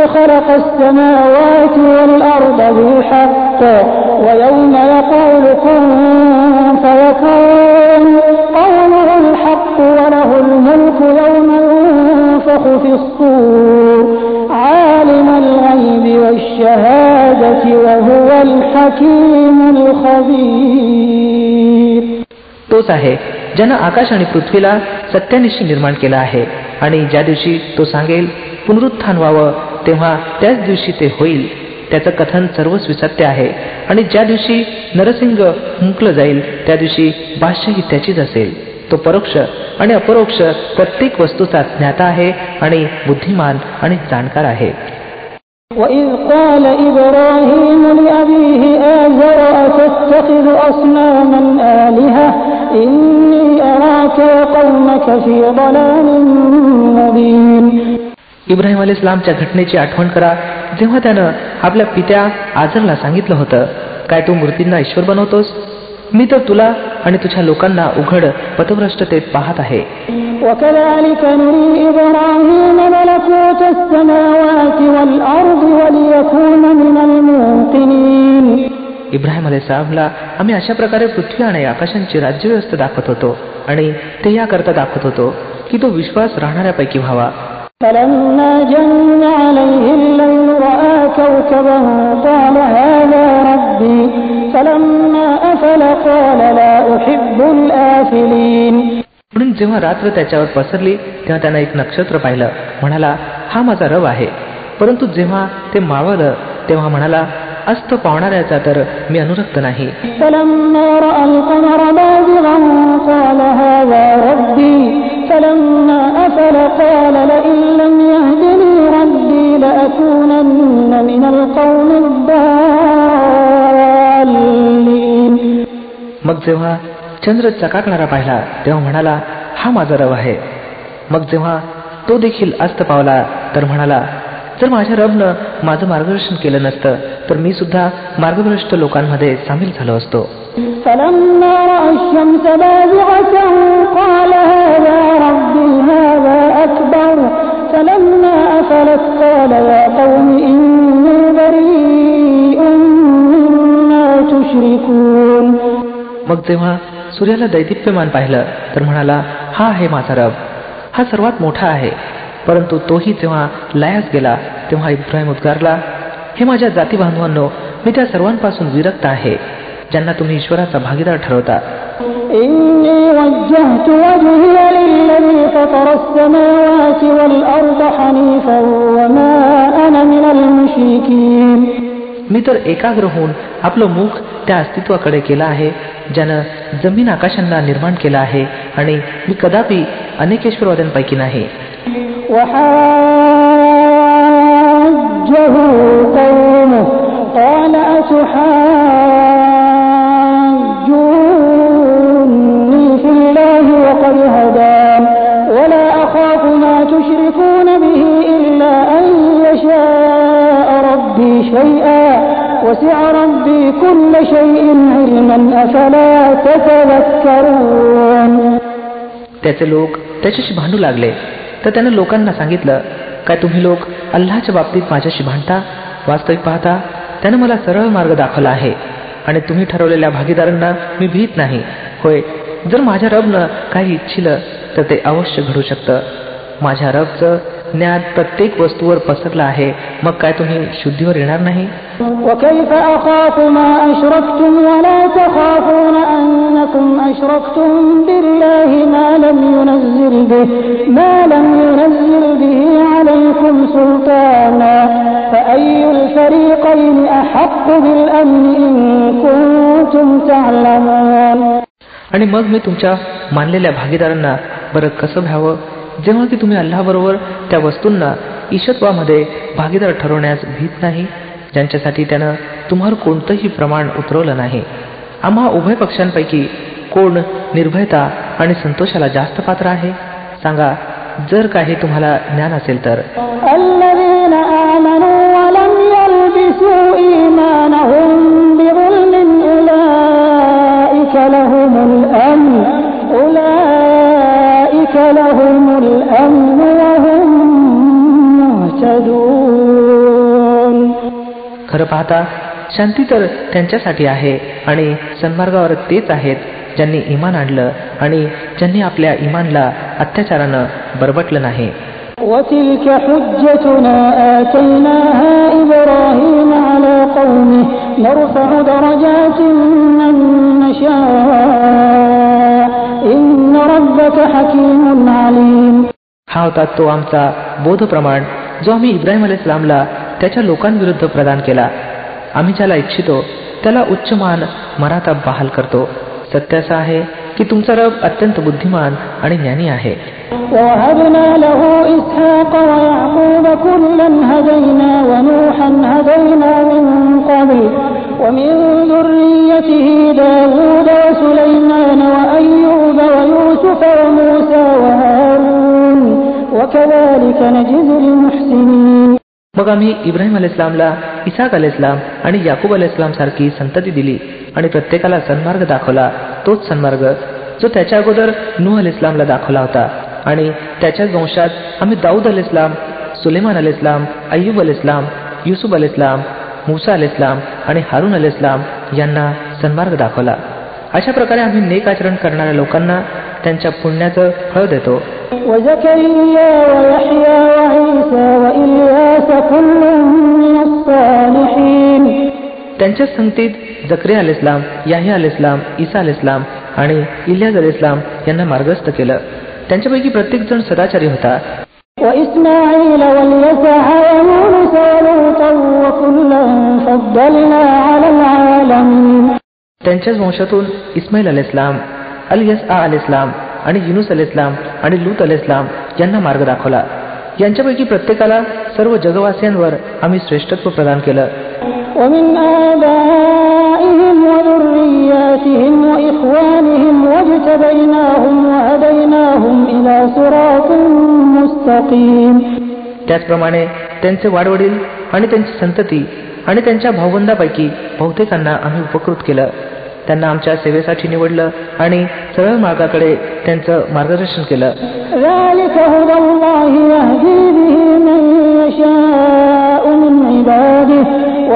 خلق السماوات والأرض بالحق ويوم يقول كن فيكون قوله الحق وله الملك يوم ينفخ في الصور عالم الغيب والشهادة وهو الحكيم الخبير तोच आहे ज्यानं आकाश आणि पृथ्वीला सत्यानिशी निर्माण केला आहे आणि ज्या दिवशी तो सांगेल पुनरुत्थान व्हावं तेव्हा त्याच दिवशी ते होईल त्याचं कथन सर्वस्वी सत्य आहे आणि ज्या दिवशी नरसिंग मुंकलं जाईल त्या दिवशी भाष्य ही त्याचीच असेल तो परोक्ष आणि अपरोक्ष प्रत्येक वस्तूचा ज्ञाता आहे आणि बुद्धिमान आणि जाणकार आहे وإذ قال إبراهيم لأبيه آزر أتتخذ أصناما آلهة إني أراك وقومك في ضلال مبين इब्राहिम अलीस्लामच्या घटनेची आठवण करा. जेव्हा त्यानं आपल्या पित्या आजरला सांगितलं होतं काय तू मूर्तींना ईश्वर बनवतोस? मी तर तुला आणि तुझ्या लोकांना उघड पथभ्रष्टतेत पाहत आहे. इब्राहिम अलेसाहेबला आम्ही अशा प्रकारे पृथ्वी आणि आकाशांची राज्यव्यवस्था दाखवत होतो आणि ते याकरता दाखवत होतो की तो विश्वास राहणाऱ्यापैकी व्हावा. فلما جن عليه الليل رأى كوكبا قال هذا ربي فلما أفل قال لا أحب الآفلين म्हणून जेव्हा रात्र त्याच्यावर पसरली तेव्हा त्यानं एक नक्षत्र पाहिलं म्हणाला हा माझा रव आहे परंतु जेव्हा ते मावळलं तेव्हा म्हणाला अस्त पावणाऱ्याचा तर मी अनुरक्त नाही فلما رأى القمر بازغا قال هذا ربي فلما أفل قال لئن لم يهدني ربي لأكونن من القوم الضالين मग जेव्हा चंद्र चकाकणारा पाहिला तेव्हा म्हणाला हा माझा रव आहे मग जेव्हा तो देखील अस्त पावला तर म्हणाला जर माझ्या रबनं माझं मार्गदर्शन केलं नसतं तर मी सुद्धा मार्गभ्रष्ट लोकांमध्ये सामील झालो असतो. मग जेव्हा सूर्याला दैदिप्यमान पाहिलं तर म्हणाला हा आहे माझा रब. हा सर्वात मोठा आहे. परंतु तोही जेव्हा लयास गेला तेव्हा इब्राहिम उद्गारला हे माझ्या जाती बांधवांनो मी त्या सर्वांपासून विरक्त आहे ज्यांना तुम्ही ईश्वराचा भागीदार ठरवता. मी तर एकाग्र होऊन आपलं मुख त्या अस्तित्वाकडे केलं आहे ज्यानं जमीन आकाशांना निर्माण केलं आहे आणि मी कदापि अनेकेश्वरवाद्यांपैकी नाही. وحاجه قومه قال أتحاجوني في الله وقد هدان ولا أخاف ما تشركون به إلا أن يشاء ربي شيئا وسع ربي كل شيء علما أفلا تتذكرون त्याचे लोक त्याच्याशी भांडू लागले तर त्यानं लोकांना सांगितलं काय तुम्ही लोक अल्लाच्या बाबतीत माझ्याशी भांडता वास्तविक पाहता त्यानं मला सरळ मार्ग दाखवला आहे आणि तुम्ही ठरवलेल्या भागीदारांना मी भीत नाही होय जर माझ्या रबनं काही इच्छिलं तर ते अवश्य घडू शकतं माझ्या रबचं ज्ञान प्रत्येक वस्तूवर पसरलं आहे मग काय तुम्ही शुद्धीवर येणार नाही وكيف أخاف ما أشركتم ولا تخافون أنكم أشركتم بالله ما لم ينزل به ما سلطانا فأي الفريقين أحق بالأمن إن كنتم تعلمون आणि मग मी तुमच्या मानलेल्या भागीदारांना बरं कसं भ्यावं जेव्हा की तुम्ही अल्लाबरोबर त्या वस्तूंना ईशत्वामध्ये भागीदार ठरवण्यास भीत नाही ज्यांच्यासाठी त्यानं तुम्हाला कोणतंही प्रमाण उतरवलं नाही आम्हा उभय पक्षांपैकी कोण निर्भयता आणि संतोषाला जास्त पात्र आहे सांगा जर काही तुम्हाला ज्ञान असेल तर. खरं पाहता शांती तर त्यांच्यासाठी आहे आणि सन्मार्गावर तेच आहेत ज्यांनी इमान आणलं आणि ज्यांनी आपल्या इमानला अत्याचारानं बरबटलं नाही وتلك حجتنا آتيناها إبراهيم على قومه نرفع درجات من نشاء إن ربك حكيم عليم हा होता तो आमचा बोध प्रमाण जो आम्ही इब्राहिम इस्लामला त्याच्या लोकांविरुद्ध प्रदान केला आम्ही ज्याला इच्छितो त्याला उच्च मान मराता बहाल करतो सत्य असं आहे की तुमचा रब अत्यंत बुद्धिमान आणि ज्ञानी आहे ووهبنا له إسحاق ويعقوب كلا هدينا ونوحا هدينا من قبل ومن ذريته داود وسليمان وأيوب ويوسف وموسى وهارون وكذلك نجزي المحسنين मग आम्ही इब्राहिम इस्लामला इसाक इस्लाम आणि याकूब इस्लाम सारखी संतती दिली आणि प्रत्येकाला सन्मार्ग दाखवला तोच सन्मार्ग जो त्याच्या अगोदर नूह अल इस्लामला दाखवला होता आणि त्याच्याच वंशात आम्ही दाऊद अल इस्लाम सुलेमान अल इस्लाम अय्यूब अल इस्लाम युसुफ अल इस्लाम मुसा अल इस्लाम आणि हारून अल इस्लाम यांना सन्मार्ग दाखवला. अशा प्रकारे आम्ही नेक आचरण करणाऱ्या लोकांना त्यांच्या पुण्याचं फळ देतो. त्यांच्या संगतीत जक्रिया अल इस्लाम याहिया अल इस्लाम इसा अल इस्लाम आणि इलियाज अल इस्लाम यांना मार्गस्थ केलं. त्यांच्यापैकी प्रत्येक जण सदाचारी होता. त्यांच्याच वंशातून इस्माईल अल इस्लाम अल यस अल इस्लाम आणि युनुस अल इस्लाम आणि लूत अल इस्लाम यांना मार्ग दाखवला. यांच्यापैकी प्रत्येकाला सर्व जगवासियांवर आम्ही श्रेष्ठत्व प्रदान केलं. وذرياتهم وإخوانهم واجتبيناهم وهديناهم إلى صراط مستقيم त्याचप्रमाणे त्यांचे वाडवडील आणि त्यांची संतती आणि त्यांच्या भाऊबंदापैकी बहुतेकांना आम्ही उपकृत केलं त्यांना आमच्या सेवेसाठी निवडलं आणि सरळ मार्गाकडे त्यांचं मार्गदर्शन केलं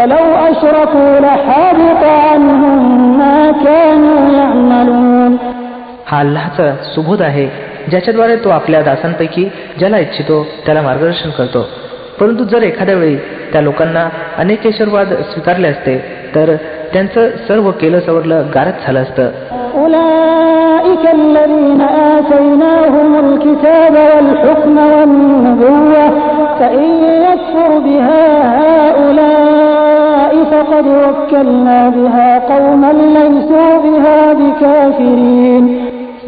ولو أشركوا لحبط عنهم ما كانوا يعملون हा अल्लाचा सुबोध आहे ज्याच्याद्वारे तो आपल्या दासांपैकी ज्याला इच्छितो त्याला मार्गदर्शन करतो परंतु जर एखाद्या वेळी त्या लोकांना अनेक केशरवाद स्वीकारले असते तर त्यांचं सर्व केलं सवरलं गारच झालं असतं أولئك الذين آتيناهم الكتاب والحكم والنبوة فإن يكفر بها هؤلاء فقد وكلنا بها قوما ليسوا بها بكافرين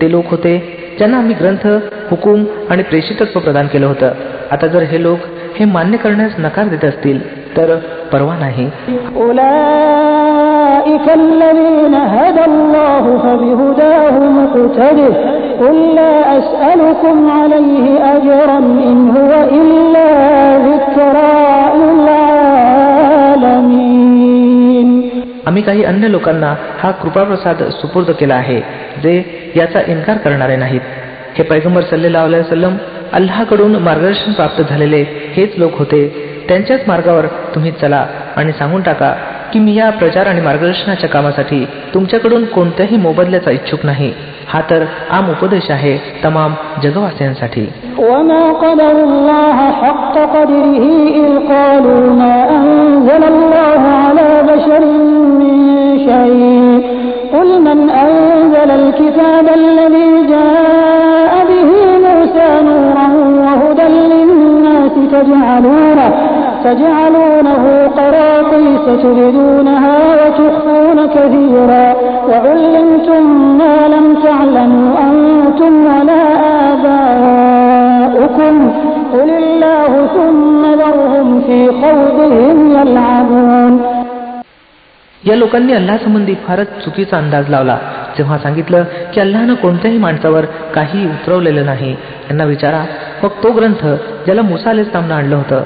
ते लोक होते ज्यांना आम्ही ग्रंथ हुकूम आणि प्रेषितत्व प्रदान केलं होतं आता जर हे लोक हे मान्य करण्यास नकार देत असतील तर परवा नाही أولئك الذين هدى الله فبهداه مقتده قل لا أسألكم عليه أجرا إن هو إلا ذكرى काही अन्य लोकांना हा कृपाप्रसाद सुपूर्द केला आहे जे याचा इन्कार करणारे नाहीत हे पैगंबर सल्लेला वसलम अल्लाकडून मार्गदर्शन प्राप्त झालेले हेच लोक होते त्यांच्याच मार्गावर तुम्ही चला आणि सांगून टाका की मी या प्रचार आणि मार्गदर्शनाच्या कामासाठी तुमच्याकडून कोणत्याही मोबदल्याचा इच्छुक नाही हा तर आम उपदेश आहे तमाम जगवासियांसाठी وما قدر الله حق قدره إذ قالوا ما أنزل الله الكتاب الذي جاء به موسى نورا وهدى للناس تجعلونه تجعلونه قراطيس تبدونها وتخفون كثيرا وعلمتم ما لم تعلموا أنتم ولا آباؤكم قل الله ثم ذرهم في خوضهم يلعبون या लोकांनी अल्लासंबंधी फारच चुकीचा अंदाज लावला जेव्हा सांगितलं की अल्लानं कोणत्याही माणसावर काही उतरवलेलं नाही यांना विचारा. मग तो ग्रंथ ज्याला मुसा इस्लामनं आणलं होतं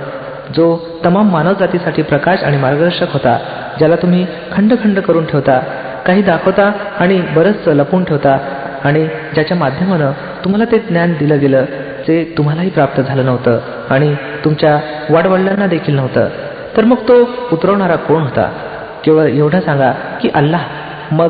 जो तमाम मानवजातीसाठी प्रकाश आणि मार्गदर्शक होता ज्याला तुम्ही खंड खंड करून ठेवता काही दाखवता आणि बरंच लपून ठेवता आणि ज्याच्या माध्यमानं तुम्हाला ते ज्ञान दिलं गेलं जे तुम्हालाही प्राप्त झालं नव्हतं आणि तुमच्या वाडवडिलांना देखील नव्हतं. तर मग तो उतरवणारा कोण होता? केवळ एवढं सांगा की अल्लाह. मग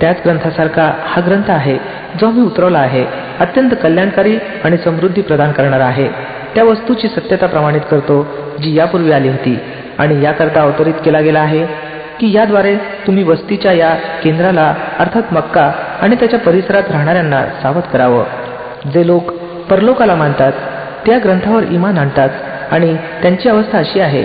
त्याच ग्रंथासारखा हा ग्रंथ आहे जो आम्ही उतरवला आहे अत्यंत कल्याणकारी आणि समृद्धी प्रदान करणारा आहे. त्या वस्तूची सत्यता प्रमाणित करतो जी यापूर्वी आली होती. आणि याकरता अवतरित केला गेला आहे की याद्वारे तुम्ही वस्तीच्या या केंद्राला अर्थात मक्का आणि त्याच्या परिसरात राहणाऱ्यांना सावध करावं. जे लोक परलोकाला मानतात त्या ग्रंथावर इमान आणतात आणि त्यांची अवस्था अशी आहे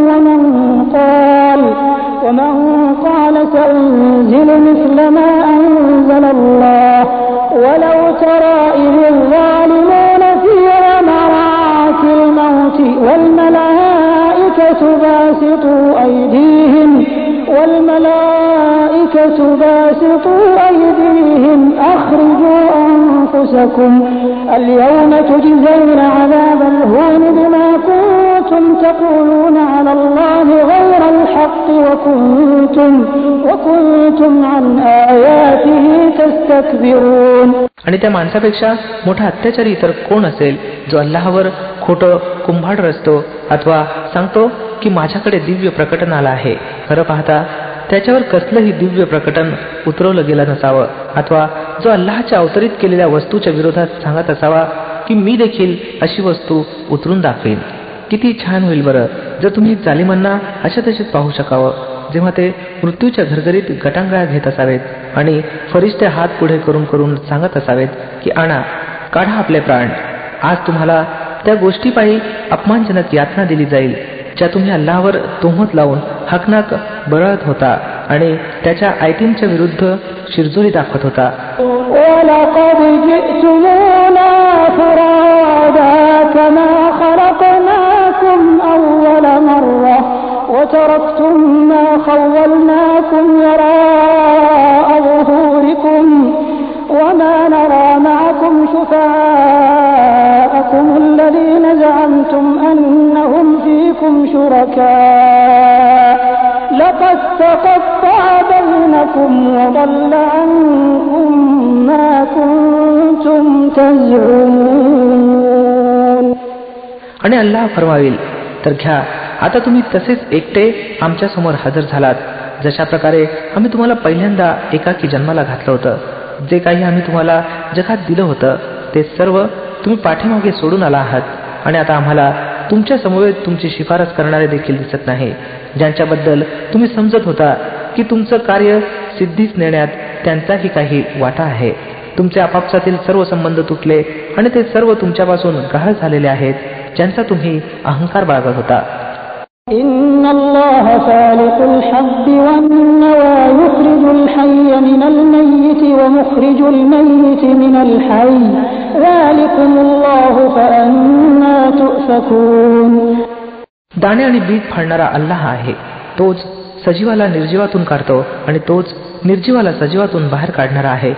والملائكة باسطوا أيديهم أخرجوا أنفسكم اليوم تجزون عذاب الهون بما كنتم تقولون على الله غير الحق وكنتم وكنتم عن آياته تستكبرون आणि त्या माणसापेक्षा मोठा अत्याचारी इतर कोण असेल जो अल्लाहवर खोटं कुंभाड रचतो अथवा सांगतो की माझ्याकडे दिव्य प्रकटन आलं आहे खरं पाहता त्याच्यावर कसलंही दिव्य प्रकटन उतरवलं गेलं नसावं. अथवा जो अल्लाच्या अवतरित केलेल्या वस्तूच्या विरोधात सांगत असावा की मी देखील अशी वस्तू उतरून दाखवेन. किती छान होईल बरं. जर तुम्ही जालिमांना अशा तसेच पाहू शकावं. जेव्हा ते मृत्यूच्या घरघरीत गटांगळ्या घेत असावेत आणि फरिश्ते हात पुढे करून करून सांगत असावेत की आणा काढा आपले प्राण. आज तुम्हाला त्या गोष्टीपायी अपमानजनक यातना दिली जाईल. ज्या तुम्ही अल्लावर तोहमत लावून हकनाक बळत होता आणि त्याच्या आयतींच्या विरुद्ध शिरजोरी दाखवत होता ولقد جئتمونا فرادا كما خلقناكم أول مرة وتركتم ما خولناكم وراء ظهوركم وما نرى معكم شفعاءكم الذين زعمتم أنهم فيكم شركاء لقد تقطع بينكم وضل عنكم ما كنتم تزعمون आणि अल्लाह फरमावेल तर घ्या आता तुम्ही तसेच एकटे आमच्या समोर हजर झालात जशा प्रकारे आम्ही तुम्हाला पहिल्यांदा एकाकी जन्माला घातलं होतं जे काही आम्ही तुम्हाला जगात दिलं होतं ते सर्व तुम्ही पाठीमागे सोडून आला आहात आणि आता आम्हाला तुमच्या समवेत तुमची शिफारस करणारे देखील दिसत नाही ज्यांच्याबद्दल तुम्ही समजत होता की तुमचं कार्य सिद्धीच नेण्यात त्यांचाही काही वाटा आहे तुमचे आपापसातील सर्व संबंध तुटले आणि ते सर्व तुमच्यापासून गहाळ झालेले आहेत ज्यांचा तुम्ही अहंकार बाळगत होता إن الله فالق الحب والنوى يخرج الحي من الميت ومخرج الميت من الحي दाणे आणि बीज फाडणारा अल्लाह आहे. तोच सजीवाला निर्जीवातून काढतो आणि तोच निर्जीवाला सजीवातून बाहेर काढणारा आहे.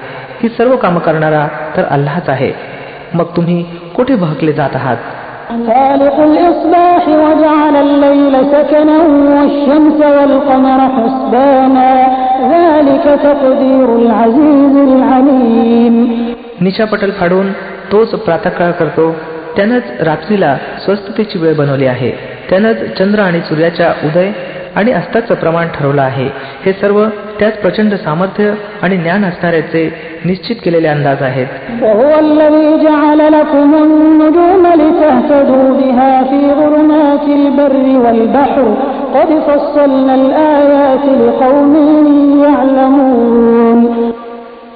ही सर्व काम करणारा तर अल्लाच आहे. मग तुम्ही कुठे बहकले जात आहात? निशापटल फाडून तोच प्रातःकाळ करतो. त्यानंच रात्रीला स्वस्थतेची वेळ बनवली आहे. त्यानंच चंद्र आणि सूर्याच्या उदय आणि अस्ताचं प्रमाण ठरवलं आहे. हे सर्व त्याच प्रचंड सामर्थ्य आणि ज्ञान असणाऱ्याचे निश्चित केलेले अंदाज आहेत.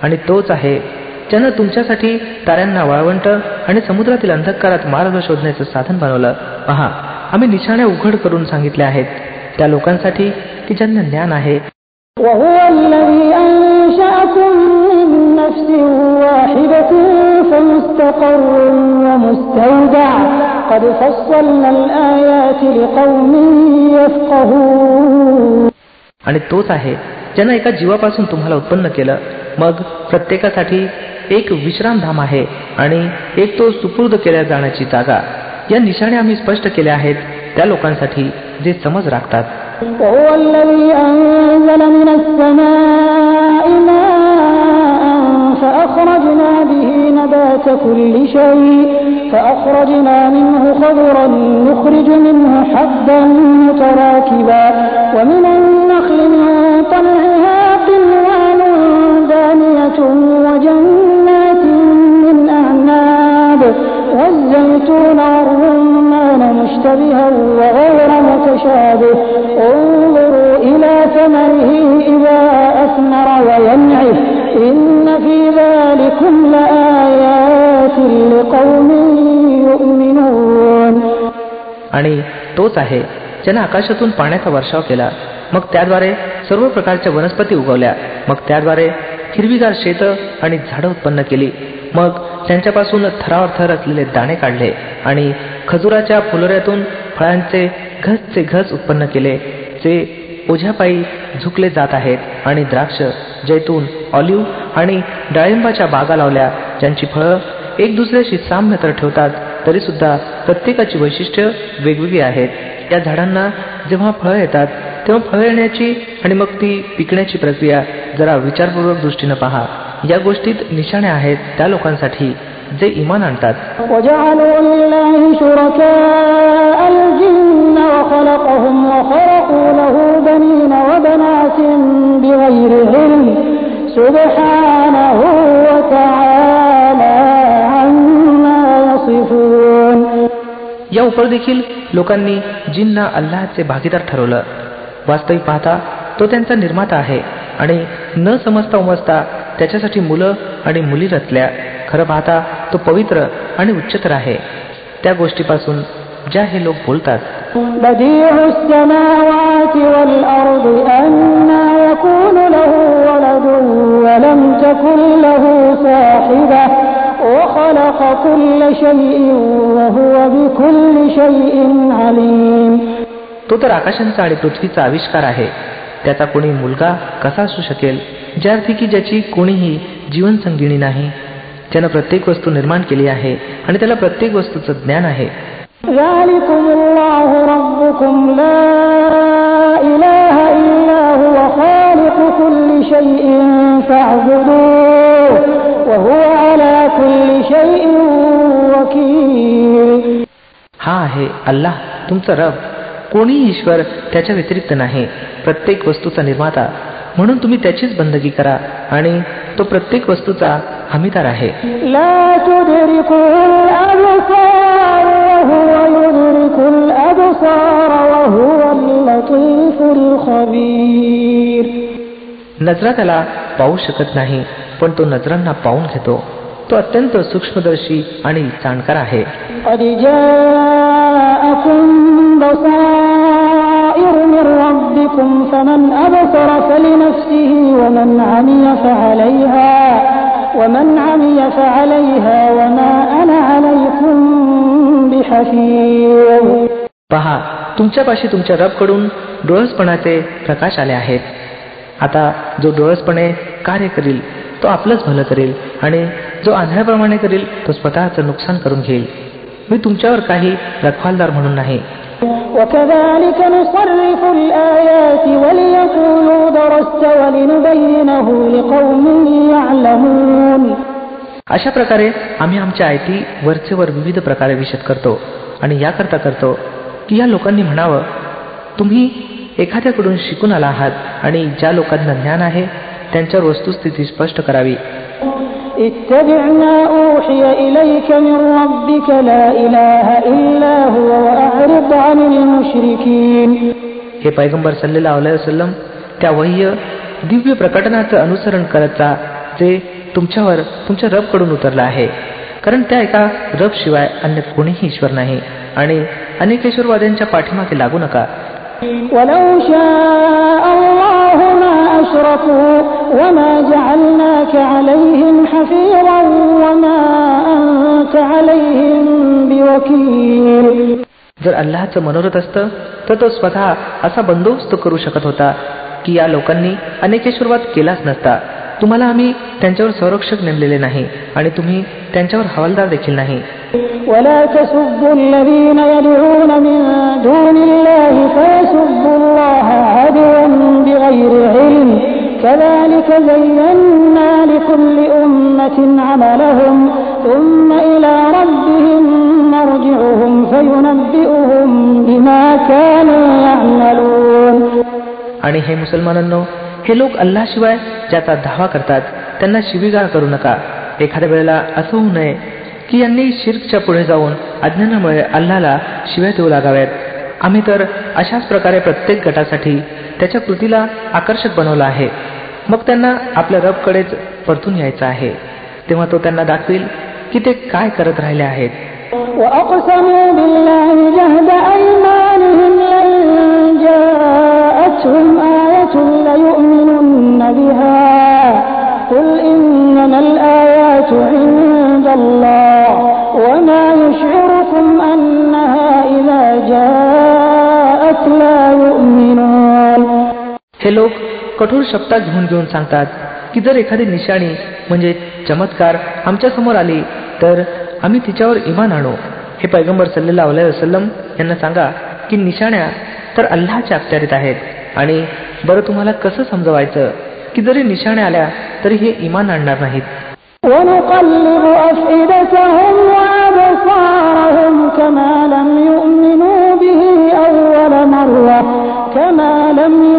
आणि तोच आहे ज्यानं तुमच्यासाठी ताऱ्यांना वाळवंट आणि समुद्रातील अंधकारात मार्ग शोधण्याचं साधन बनवलं. पहा आम्ही निशाण्या उघड करून सांगितल्या आहेत. त्या लोकांसाठी की ज्यांना ज्ञान आहे. आणि तोच आहे ज्यानं एका जीवापासून तुम्हाला उत्पन्न केलं. मग प्रत्येकासाठी एक विश्रामधाम आहे आणि एक तो सुपूर्द केल्या जाण्याची जागा या निशाणे आम्ही स्पष्ट केल्या आहेत त्या लोकांसाठी जे समज राखतात وهو الذي أنزل من السماء ماء فأخرجنا به نبات كل شيء فأخرجنا منه خضرا نخرج منه حبا متراكبا ومن النخل من مشتبها وغير متشابه انظروا إلى ثمره إذا أثمر وينعه إن في ذلكم لآيات لقوم يؤمنون आणि तोच आहे ज्याने आकाशातून पाण्याचा वर्षाव केला मग त्याद्वारे सर्व प्रकारच्या वनस्पती उगवल्या मग त्याद्वारे हिरवीगार शेत आणि झाडं उत्पन्न केली मग त्यांच्यापासून थरावर थर असलेले दाणे काढले आणि खजुराच्या फुलोऱ्यातून फळांचे घसचे घस उत्पन्न केले जे ओझ्यापायी झुकले जात आहेत आणि द्राक्ष जैतून ऑलिव्ह आणि डाळिंबाच्या बागा लावल्या. ज्यांची फळं एक दुसऱ्याशी साम्य तर ठेवतात तरी सुद्धा प्रत्येकाची वैशिष्ट्य वेगवेगळी आहेत. या झाडांना जेव्हा फळं येतात तेव्हा फळं येण्याची आणि मग ती पिकण्याची प्रक्रिया जरा विचारपूर्वक दृष्टीनं पहा. या गोष्टीत निशाणे आहेत त्या लोकांसाठी. जे इमान आणतात. या उपर देखील लोकांनी जिन्ना अल्लाचे भागीदार ठरवलं. वास्तविक पाहता तो त्यांचा निर्माता आहे आणि न समजता उमजता त्याच्यासाठी मुलं आणि मुली रचल्या. खरं पाहता तो पवित्र आणि उच्चतर आहे. त्या गोष्टीपासून ज्या हे लोक बोलतात तो तर आकाशांचा आणि पृथ्वीचा आविष्कार आहे. त्याचा कोणी मुलगा कसा असू शकेल? ज्यार्थी की ज्याची कोणीही जीवनसंगिणी नाही ज्यानं प्रत्येक वस्तू निर्माण केली आहे आणि त्याला प्रत्येक वस्तूचं ज्ञान आहे. हा आहे अल्लाह तुमचा रब. कोणी ईश्वर त्याच्या व्यतिरिक्त नाही. प्रत्येक वस्तूचा निर्माता म्हणून तुम्ही त्याचीच बंदगी करा आणि तो प्रत्येक वस्तूचा हमीदार आहे. नजरा त्याला पाहू शकत नाही पण तो नजरांना पाहून घेतो. तो अत्यंत सूक्ष्मदर्शी आणि जाणकार आहे. قد جاءكم بصائر من ربكم فمن أبصر فلنفسه ومن عمي فعليها ومن عمي فعليها وما أنا عليكم بحفيظ पहा तुमच्यापाशी तुमच्या रबकडून डोळसपणाचे प्रकाश आले आहेत आता जो डोळसपणे कार्य करील तो आपलंच भलं करेल आणि जो आंधळ्याप्रमाणे करील तो स्वतःचं नुकसान करून घेईल मी तुमच्यावर काही रखवालदार म्हणून नाही وكذلك نصرف الآيات وليقولوا درست ولنبينه لقوم يعلمون अशा प्रकारे आम्ही आमच्या आयती वरचेवर विविध प्रकारे विशद करतो आणि याकरता करतो की या लोकांनी म्हणावं तुम्ही एखाद्याकडून शिकून आला आहात आणि ज्या लोकांना ज्ञान आहे त्यांच्यावर वस्तुस्थिती स्पष्ट करावी اتبع ما أوحي إليك من ربك لا إله إلا هو وأعرض عن المشركين हे पैगंबर सल्लेला वसलम त्या वह्य दिव्य प्रकटनाचं अनुसरण करत जा जे तुमच्यावर तुमच्या रबकडून उतरलं आहे कारण त्या एका रब शिवाय अन्य कोणीही ईश्वर नाही आणि अनेकेश्वरवाद्यांच्या पाठीमागे लागू नका أشركوا وما جعلناك عليهم حفيظا وما عليهم بوكيل जर अल्लाचं मनोरथ असतं तर तो स्वतः असा बंदोबस्त करू शकत होता की या लोकांनी अनेकेश्वरवाद केलाच नसता तुम्हाला आम्ही त्यांच्यावर संरक्षक नेमलेले नाही आणि तुम्ही त्यांच्यावर हवालदार देखील नाही ولا بغير علم كذلك زينا لكل أمة عملهم ثم إلى ربهم مرجعهم فينبئهم بما كانوا يعملون आणि हे मुसलमानांनो हे लोक अल्लाशिवाय ज्याचा धावा करतात त्यांना शिवीगाळ करू नका एखाद्या वेळेला असं होऊ नये की यांनी शिर्कच्या पुढे जाऊन अज्ञानामुळे अल्लाला शिव्या देऊ लागाव्यात आम्ही तर अशाच प्रकारे प्रत्येक गटासाठी त्याच्या कृतीला आकर्षक बनवलं आहे मग त्यांना आपल्या रबकडेच परतून यायचं आहे तेव्हा तो त्यांना दाखवेल की ते काय करत राहिले आहेत وأقسموا بالله جهد أيمانهم لئن جاءتهم हे लोक कठोर शब्दात घेऊन घेऊन सांगतात की जर एखादी निशाणी म्हणजे चमत्कार आमच्या समोर आली तर आम्ही तिच्यावर इमान आणू हे पैगंबर सल्लेला वसलम यांना सांगा की निशाण्या तर अल्लाच्या अखत्यारीत आहेत आणि बरं तुम्हाला कसं समजवायचं की जरी निशाण्या आल्या तरी हे इमान आणणार नाहीत ونقلب أفئدتهم وأبصارهم كما لم يؤمنوا به أول مرة كما لم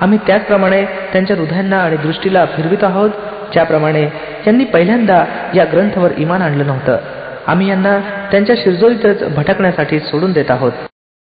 आम्ही त्याचप्रमाणे त्यांच्या हृदयांना आणि दृष्टीला फिरवित आहोत ज्याप्रमाणे त्यांनी पहिल्यांदा या ग्रंथावर इमान आणलं नव्हतं. आम्ही यांना त्यांच्या शिरजोरीतच भटकण्यासाठी सोडून देत आहोत.